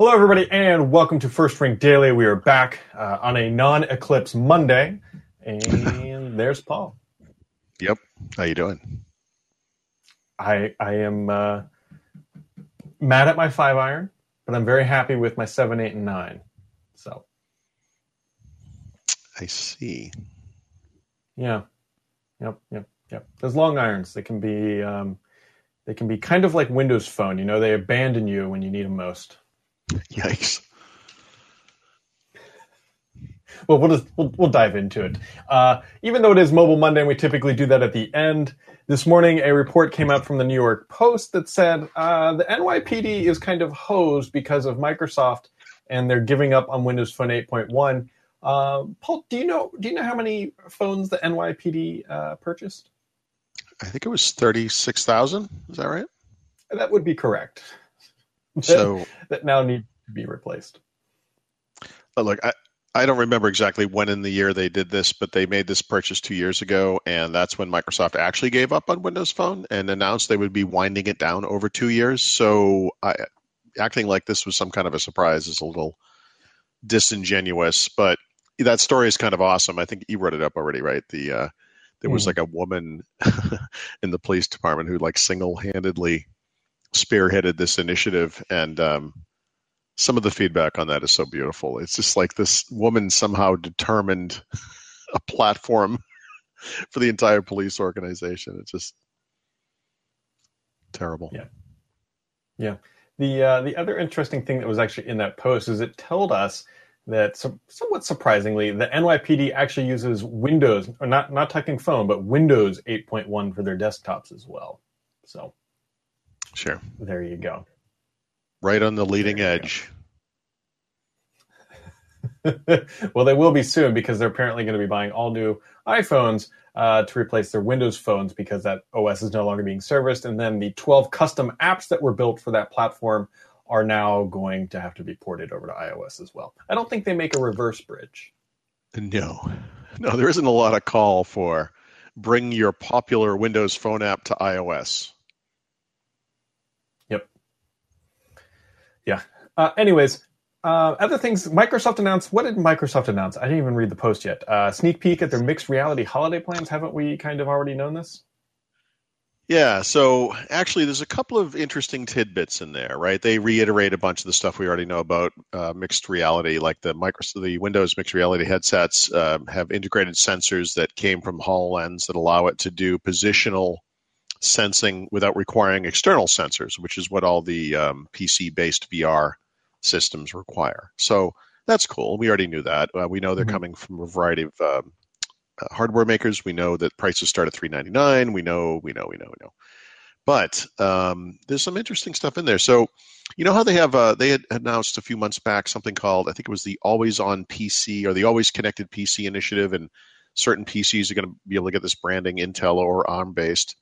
Hello, everybody, and welcome to First Ring Daily. We are back uh, on a non-eclipse Monday, and there's Paul. Yep. How you doing? I I am uh, mad at my five iron, but I'm very happy with my seven, eight, and nine. So I see. yeah, yep, yep, yep. Those long irons, they can be um, they can be kind of like Windows Phone. You know, they abandon you when you need them most. Yikes. well, we'll just we'll, we'll dive into it. Uh, even though it is Mobile Monday, and we typically do that at the end. This morning, a report came out from the New York Post that said uh, the NYPD is kind of hosed because of Microsoft, and they're giving up on Windows Phone 8.1. Uh, Paul, do you know do you know how many phones the NYPD uh, purchased? I think it was thirty-six thousand. Is that right? That would be correct. So that now need to be replaced. But look, I, I don't remember exactly when in the year they did this, but they made this purchase two years ago, and that's when Microsoft actually gave up on Windows Phone and announced they would be winding it down over two years. So I, acting like this was some kind of a surprise is a little disingenuous, but that story is kind of awesome. I think you wrote it up already, right? The uh, there was Mhm. like a woman in the police department who like single-handedly spearheaded this initiative and um, some of the feedback on that is so beautiful it's just like this woman somehow determined a platform for the entire police organization it's just terrible Yeah. Yeah the uh, the other interesting thing that was actually in that post is it told us that some, somewhat surprisingly, the NYPD actually uses Windows, or not not talking phone, but Windows 8.1 for their desktops as well. So sure there you go. right on the leading There you go. edge well, they will be soon because they're apparently going to be buying all new iPhones uh, to replace their Windows phones because that OS is no longer being serviced. And then the 12 custom apps that were built for that platform are now going to have to be ported over to iOS as well. I don't think they make a reverse bridge. no no there isn't a lot of call for bring your popular windows phone app to ios Uh, anyways, uh, other things Microsoft announced. What did Microsoft announce? I didn't even read the post yet. Uh, sneak peek at their mixed reality holiday plans. Haven't we kind of already known this? Yeah, so actually, there's a couple of interesting tidbits in there, right? They reiterate a bunch of the stuff we already know about uh, mixed reality, like the Microsoft, the Windows mixed reality headsets um, have integrated sensors that came from Hololens that allow it to do positional sensing without requiring external sensors, which is what all the um, PC-based VR systems require. So that's cool. We already knew that. Uh, we know they're Mhm. coming from a variety of um, uh, hardware makers. We know that prices start at three ninety nine. We know, we know, we know, we know. But um, there's some interesting stuff in there. So, you know how they have uh, they had announced a few months back something called I think it was the Always On PC or the Always Connected PC initiative, and certain PCs are going to be able to get this branding Intel or ARM based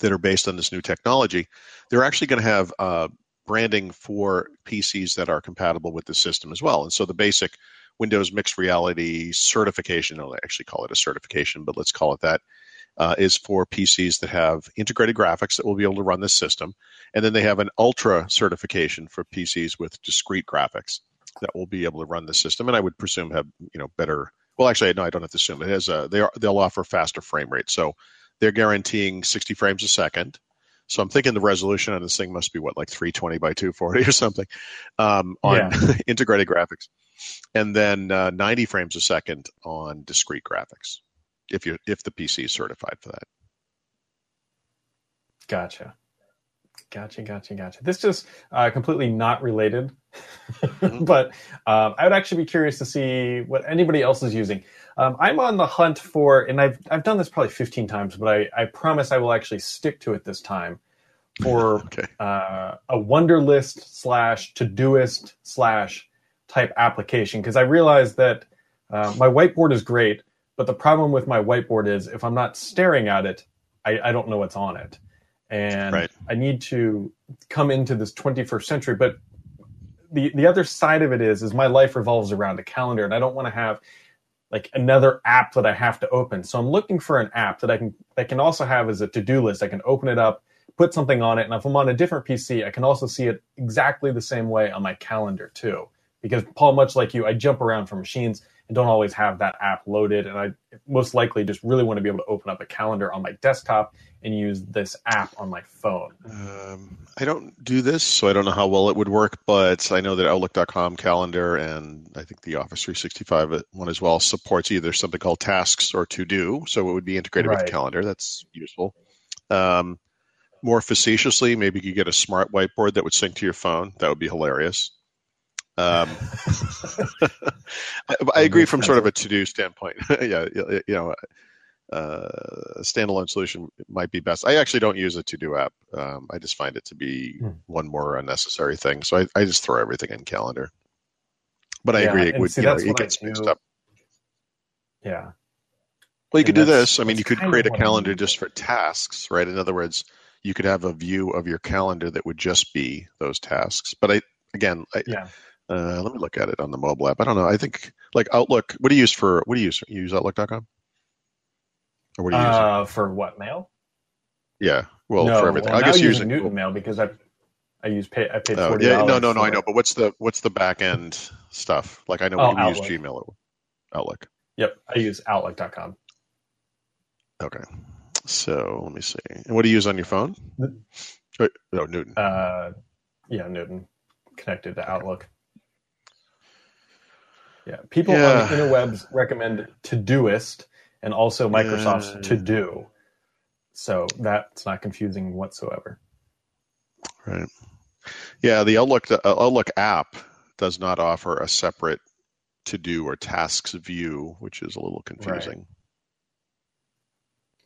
that are based on this new technology. They're actually going to have uh, branding for PCs that are compatible with the system as well. And so the basic Windows mixed reality certification, I don't actually call it a certification, but let's call it that, uh, is for PCs that have integrated graphics that will be able to run this system. And then they have an ultra certification for PCs with discrete graphics that will be able to run the system. And I would presume have, you know, better, well, actually, no, I don't have to assume it has, a, they are, they'll offer faster frame rates. So they're guaranteeing 60 frames a second. So I'm thinking the resolution on this thing must be what, like 320 by 240 or something um, on integrated graphics, and then uh, 90 frames a second on discrete graphics, if you if the PC is certified for that. Gotcha. Gotcha, gotcha, gotcha. This is uh, completely not related, but um, I would actually be curious to see what anybody else is using. Um, I'm on the hunt for, and I've I've done this probably 15 times, but I, I promise I will actually stick to it this time for Okay. uh, a Wunderlist slash Todoist slash type application because I realize that uh, my whiteboard is great, but the problem with my whiteboard is if I'm not staring at it, I, I don't know what's on it, and Right. I need to come into this 21st century. But the the other side of it is is my life revolves around a calendar, and I don't want to have like another app that I have to open. So I'm looking for an app that I can that can also have as a to do list. I can open it up, put something on it, and if I'm on a different PC, I can also see it exactly the same way on my calendar too. Because Paul, much like you, I jump around from machines and don't always have that app loaded, and I most likely just really want to be able to open up a calendar on my desktop and use this app on my phone. Um, I don't do this, so I don't know how well it would work, but I know that Outlook.com calendar and I think the Office 365 one as well supports either something called Tasks or To Do, so it would be integrated Right. with Calendar. That's useful. Um, more facetiously, maybe you could get a smart whiteboard that would sync to your phone. That would be hilarious. Um, I, I agree from sort of a to-do standpoint. yeah, you know, uh, a standalone solution might be best. I actually don't use a to-do app. Um, I just find it to be Hmm. one more unnecessary thing. So I, I just throw everything in calendar. But I Yeah, agree, it would. see, You know, it gets mixed up. Yeah. Well, you And could do this. I mean, you could create a calendar just for tasks, right? In other words, you could have a view of your calendar that would just be those tasks. But I, again, I, Yeah. Uh, let me look at it on the mobile app. I don't know. I think like Outlook. What do you use for? What do you use? You use Outlook.com, or what do you use? Uh, for what mail? Yeah, well, no, for everything. Well, I guess using Newton Mail because I I use pay I paid Oh, forty yeah, no, no, no. I know, but what's the what's the back end stuff? Like I know Oh, we use. Gmail, Outlook. Yep, I use Outlook.com. Okay, so let me see. And what do you use on your phone? Wait, no, Newton. Uh, yeah, Newton connected to Outlook. Yeah, people Yeah. on the interwebs recommend Todoist and also Microsoft's Yeah. To Do, so that's not confusing whatsoever. Right. Yeah, the Outlook the uh, Outlook app does not offer a separate to do or tasks view, which is a little confusing.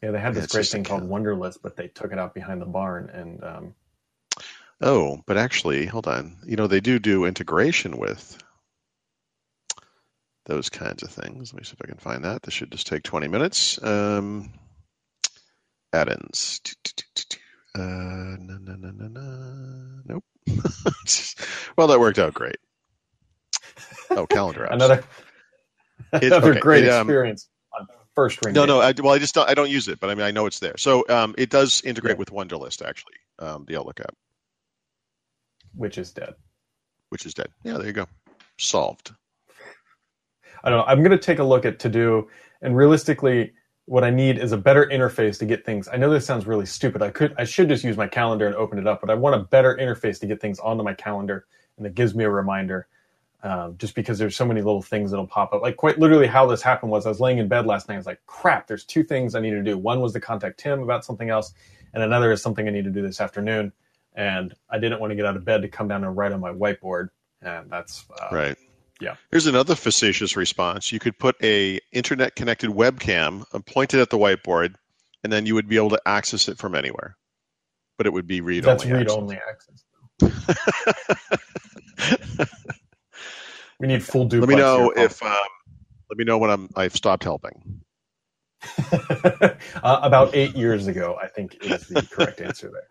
Yeah, they had this it's great thing called Wunderlist, but they took it out behind the barn, and um, Oh, but actually, hold on. You know, they do do integration with those kinds of things. Let me see if I can find that. This should just take 20 minutes. Um, add-ins. Uh, no, no, no, no, no. Nope. well, that worked out great. Oh, calendar apps. another It- another okay, great it, um, experience on first ring. No, no. I, well, I just don't, I don't use it, but I mean, I know it's there. So um, it does integrate Yeah. with Wunderlist, actually, um, the Outlook app, which is dead. which is dead. Yeah, there you go. Solved. I don't know. I'm going to take a look at to do, and realistically, what I need is a better interface to get things. I know this sounds really stupid. I could, I should just use my calendar and open it up, but I want a better interface to get things onto my calendar, and that gives me a reminder. Um, just because there's so many little things that'll pop up. Like quite literally, how this happened was I was laying in bed last night. I was like, "Crap! There's two things I need to do. One was to contact Tim about something else, and another is something I need to do this afternoon." And I didn't want to get out of bed to come down and write on my whiteboard, and that's uh, Right. Yeah. Here's another facetious response. You could put a internet connected webcam and point it at the whiteboard, and then you would be able to access it from anywhere. But it would be read That's only. read only access. We need full duplex. Let me know if um, let me know when I'm I've stopped helping. Uh, about eight years ago, I think is the correct answer there.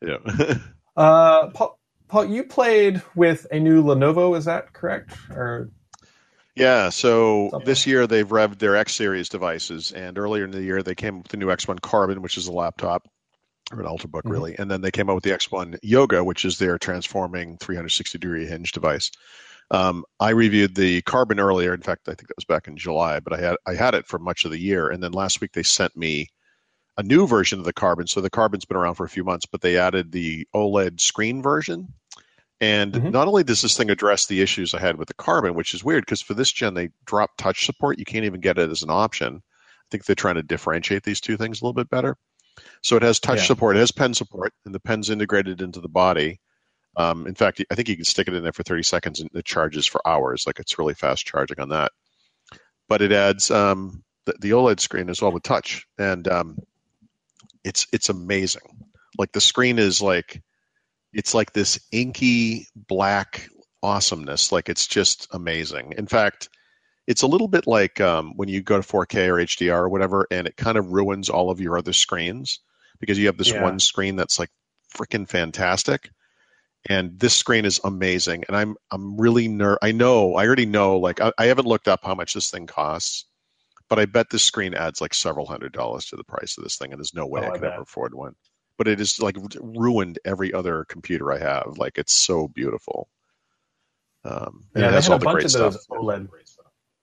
Yeah. Uh, Paul, Paul, you played with a new Lenovo. Is that correct? Or Yeah, so Something. this year they've revved their X series devices, and earlier in the year they came up with the new X1 Carbon, which is a laptop or an ultrabook, Mhm. really, and then they came out with the X1 Yoga, which is their transforming 360 degree hinge device. Um, I reviewed the Carbon earlier. In fact, I think that was back in July, but I had I had it for much of the year, and then last week they sent me a new version of the Carbon. So the Carbon's been around for a few months, but they added the OLED screen version. And Mhm. not only does this thing address the issues I had with the Carbon, which is weird because for this gen they drop touch support. You can't even get it as an option. I think they're trying to differentiate these two things a little bit better. So it has touch Yeah. support, it has pen support, and the pen's integrated into the body. Um, in fact, I think you can stick it in there for 30 seconds and it charges for hours. Like it's really fast charging on that. But it adds um, the, the OLED screen as well with touch, and um, it's it's amazing. Like the screen is like it's like this inky black awesomeness. Like it's just amazing. In fact, it's a little bit like um, when you go to 4K or HDR or whatever, and it kind of ruins all of your other screens because you have this Yeah. one screen that's like freaking fantastic. And this screen is amazing, and I'm I'm really ner. I know I already know. Like I, I haven't looked up how much this thing costs, but I bet this screen adds like several hundred dollars to the price of this thing, and there's no way Oh, I I bet. ever afford one. But it has like ruined every other computer I have. Like it's so beautiful. Um, and Yeah, it they has had all a the bunch great of stuff. OLED.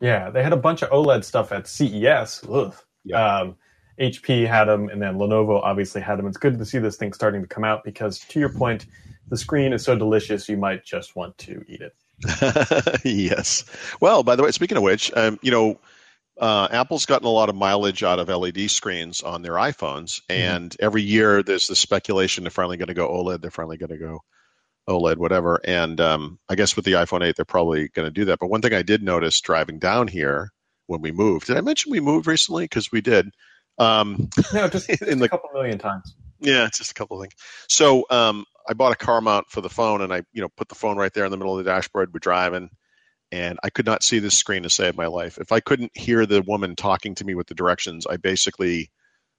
Yeah, they had a bunch of OLED stuff at CES. Ugh. Yeah. Um, HP had them, and then Lenovo obviously had them. It's good to see this thing starting to come out because, to your point, the screen is so delicious you might just want to eat it. yes. Well, by the way, speaking of which, um, you know, uh, Apple's gotten a lot of mileage out of LED screens on their iPhones, and every year there's this speculation they're finally going to go OLED. They're finally going to go OLED, whatever. And um, I guess with the iPhone 8, they're probably going to do that. But one thing I did notice driving down here when we moved, did I mention we moved recently? Because we did. Um, No, just, just In a the- couple million times. yeah, it's just a couple of things. So um, I bought a car mount for the phone, and I, you know, put the phone right there in the middle of the dashboard. We're driving, and I could not see this screen to save my life. If I couldn't hear the woman talking to me with the directions, I basically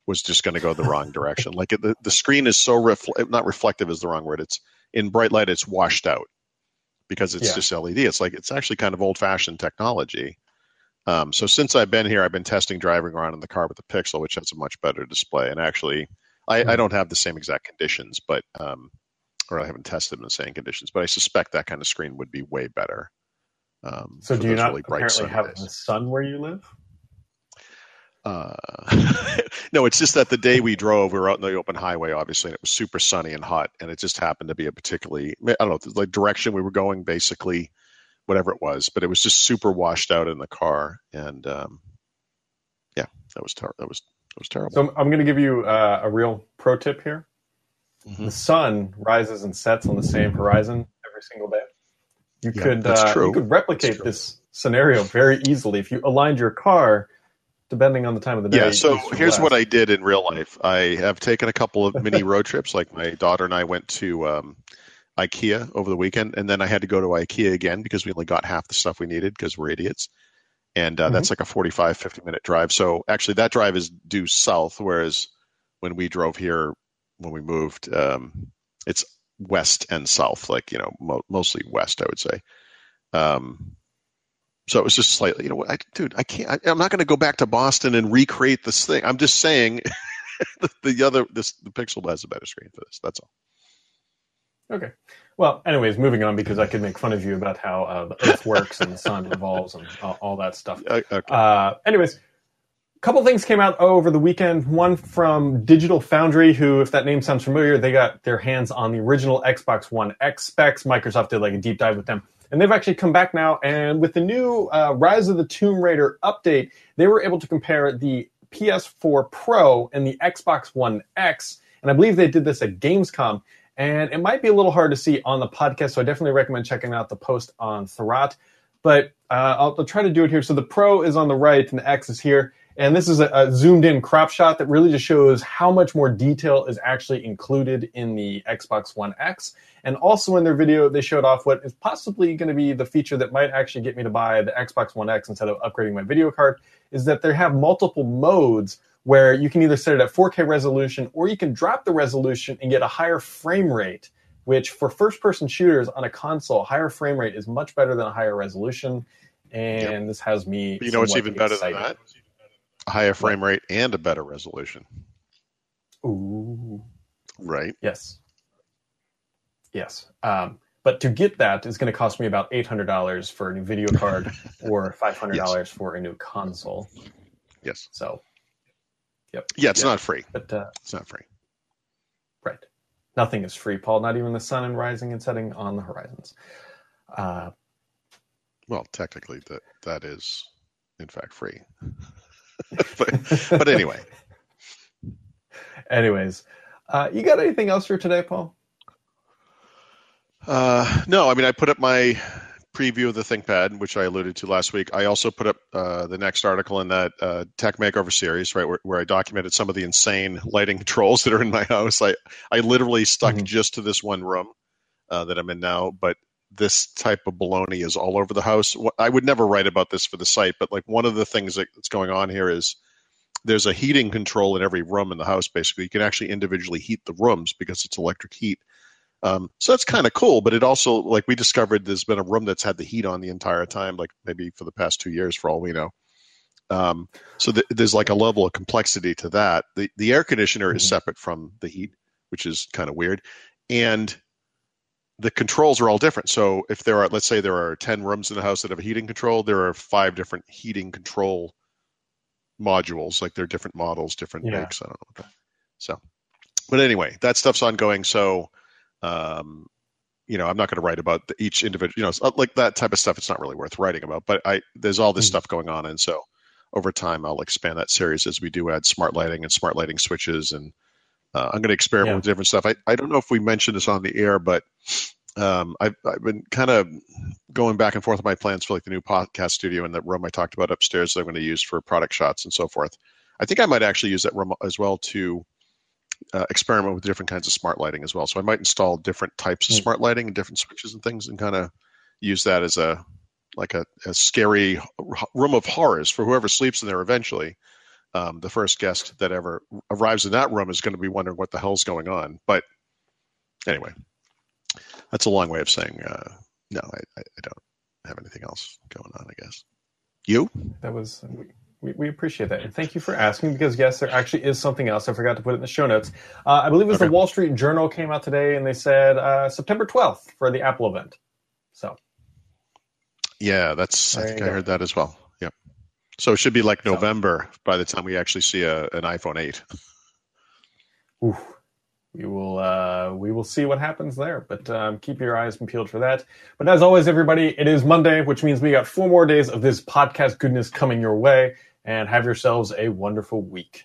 was just going to go the wrong direction. Like it, the the screen is so refle- not reflective is the wrong word. It's in bright light. It's washed out because it's Yeah. just LED. It's like it's actually kind of old fashioned technology. Um, so since I've been here, I've been testing driving around in the car with the Pixel, which has a much better display. And actually, I, I Mhm. don't have the same exact conditions, but um, or I haven't tested in the same conditions, but I suspect that kind of screen would be way better. Um, So, do you not really apparently have the sun where you live? Uh, no, it's just that the day we drove, we were out in the open highway, obviously, and it was super sunny and hot, and it just happened to be a particularly, I don't know, the direction we were going, basically, whatever it was, but it was just super washed out in the car, and um, yeah, that was ter- that was that was terrible. So, I'm, going to give you uh, a real pro tip here. Mhm. The sun rises and sets on the same horizon every single day. You Yeah, could uh, you could replicate this scenario very easily if you aligned your car depending on the time of the day. Yeah, so here's what. I did in real life. I have taken a couple of mini road trips. Like my daughter and I went to um, IKEA over the weekend, and then I had to go to IKEA again because we only got half the stuff we needed because we're idiots. And uh, that's like a 45, 50 minute drive. So actually, that drive is due south, whereas when we drove here, when we moved, um, it's west and south, like, you know, mo- mostly west, I would say. Um, so it was just slightly, you know, I, dude, I can't. I, I'm not going to go back to Boston and recreate this thing. I'm just saying, the, the other, this, the Pixel has a better screen for this. That's all. Okay. Well, anyways, moving on because I could make fun of you about how uh, the Earth works and the sun revolves and all, all that stuff. Uh, okay. Uh, anyways, couple things came out over the weekend. One from Digital Foundry, who, if that name sounds familiar, they got their hands on the original Xbox One X specs. Microsoft did like a deep dive with them. And they've actually come back now, and with the new uh, Rise of the Tomb Raider update, they were able to compare the PS4 Pro and the Xbox One X. And I believe they did this at Gamescom. And it might be a little hard to see on the podcast, so I definitely recommend checking out the post on Thurrott. But uh, I'll, I'll try to do it here. So the Pro is on the right and the X is here. And this is a, a zoomed in crop shot that really just shows how much more detail is actually included in the Xbox One X. And also in their video, they showed off what is possibly going to be the feature that might actually get me to buy the Xbox One X instead of upgrading my video card, is that they have multiple modes where you can either set it at 4K resolution or you can drop the resolution and get a higher frame rate, which for first person shooters on a console, higher frame rate is much better than a higher resolution. And this has me. But you know what's even better excited. than that? Higher frame rate and a better resolution. Ooh. Right. Yes. Yes. Um, but to get that is going to cost me about $800 for a new video card or $500 for a new console. Yes. So, yep. Yeah, it's Yeah. not free. But, uh, It's not free. right. Nothing is free, Paul, not even the sun and rising and setting on the horizons. Uh, Well, technically, that that is in fact free. but but anyway, anyways, uh, you got anything else for today, Paul? uh, no. I mean, I put up my preview of the ThinkPad, which I alluded to last week. I also put up uh, the next article in that uh, Tech Makeover series, right, where, where I documented some of the insane lighting controls that are in my house. I I literally stuck Mhm. just to this one room uh, that I'm in now, but this type of baloney is all over the house. I would never write about this for the site, but like one of the things that's going on here is there's a heating control in every room in the house. Basically, you can actually individually heat the rooms because it's electric heat. Um, so that's kind of cool, but it also like we discovered there's been a room that's had the heat on the entire time, like maybe for the past two years, for all we know. Um, so th- there's like a level of complexity to that. The the air conditioner is Mhm. separate from the heat, which is kind of weird. And the controls are all different. So if there are, let's say there are 10 rooms in the house that have a heating control, there are five different heating control modules. Like they're different models, different yeah. makes. I don't know what that. So, but anyway, that stuff's ongoing. So, um, you know, I'm not going to write about the, each individual, you know, uh, like that type of stuff. It's not really worth writing about, but I, there's all this mm-hmm. stuff going on. And so over time, I'll expand that series as we do add smart lighting and smart lighting switches. And uh, I'm going to experiment yeah. with different stuff. I, I don't know if we mentioned this on the air, but um, I've, I've been kind of going back and forth with my plans for like the new podcast studio and the room I talked about upstairs that I'm going to use for product shots and so forth. I think I might actually use that room as well to uh, experiment with different kinds of smart lighting as well. So I might install different types of mm. smart lighting and different switches and things, and kind of use that as a like a, a scary room of horrors for whoever sleeps in there eventually. Um, the first guest that ever arrives in that room is going to be wondering what the hell's going on. But anyway, that's a long way of saying uh, no. I, I, don't have anything else going on. I guess you. That was we, we appreciate that. And thank you for asking because, yes, there actually is something else. I forgot to put it in the show notes. Uh, I believe it was okay. the Wall Street Journal came out today and they said uh, September 12th for the Apple event. So. Yeah, that's, there I think I heard that as well. So it should be like November by the time we actually see a, an iPhone 8. Ooh we will uh, we will see what happens there. But um, keep your eyes peeled for that. But as always, everybody, it is Monday, which means we got four more days of this podcast goodness coming your way. And have yourselves a wonderful week.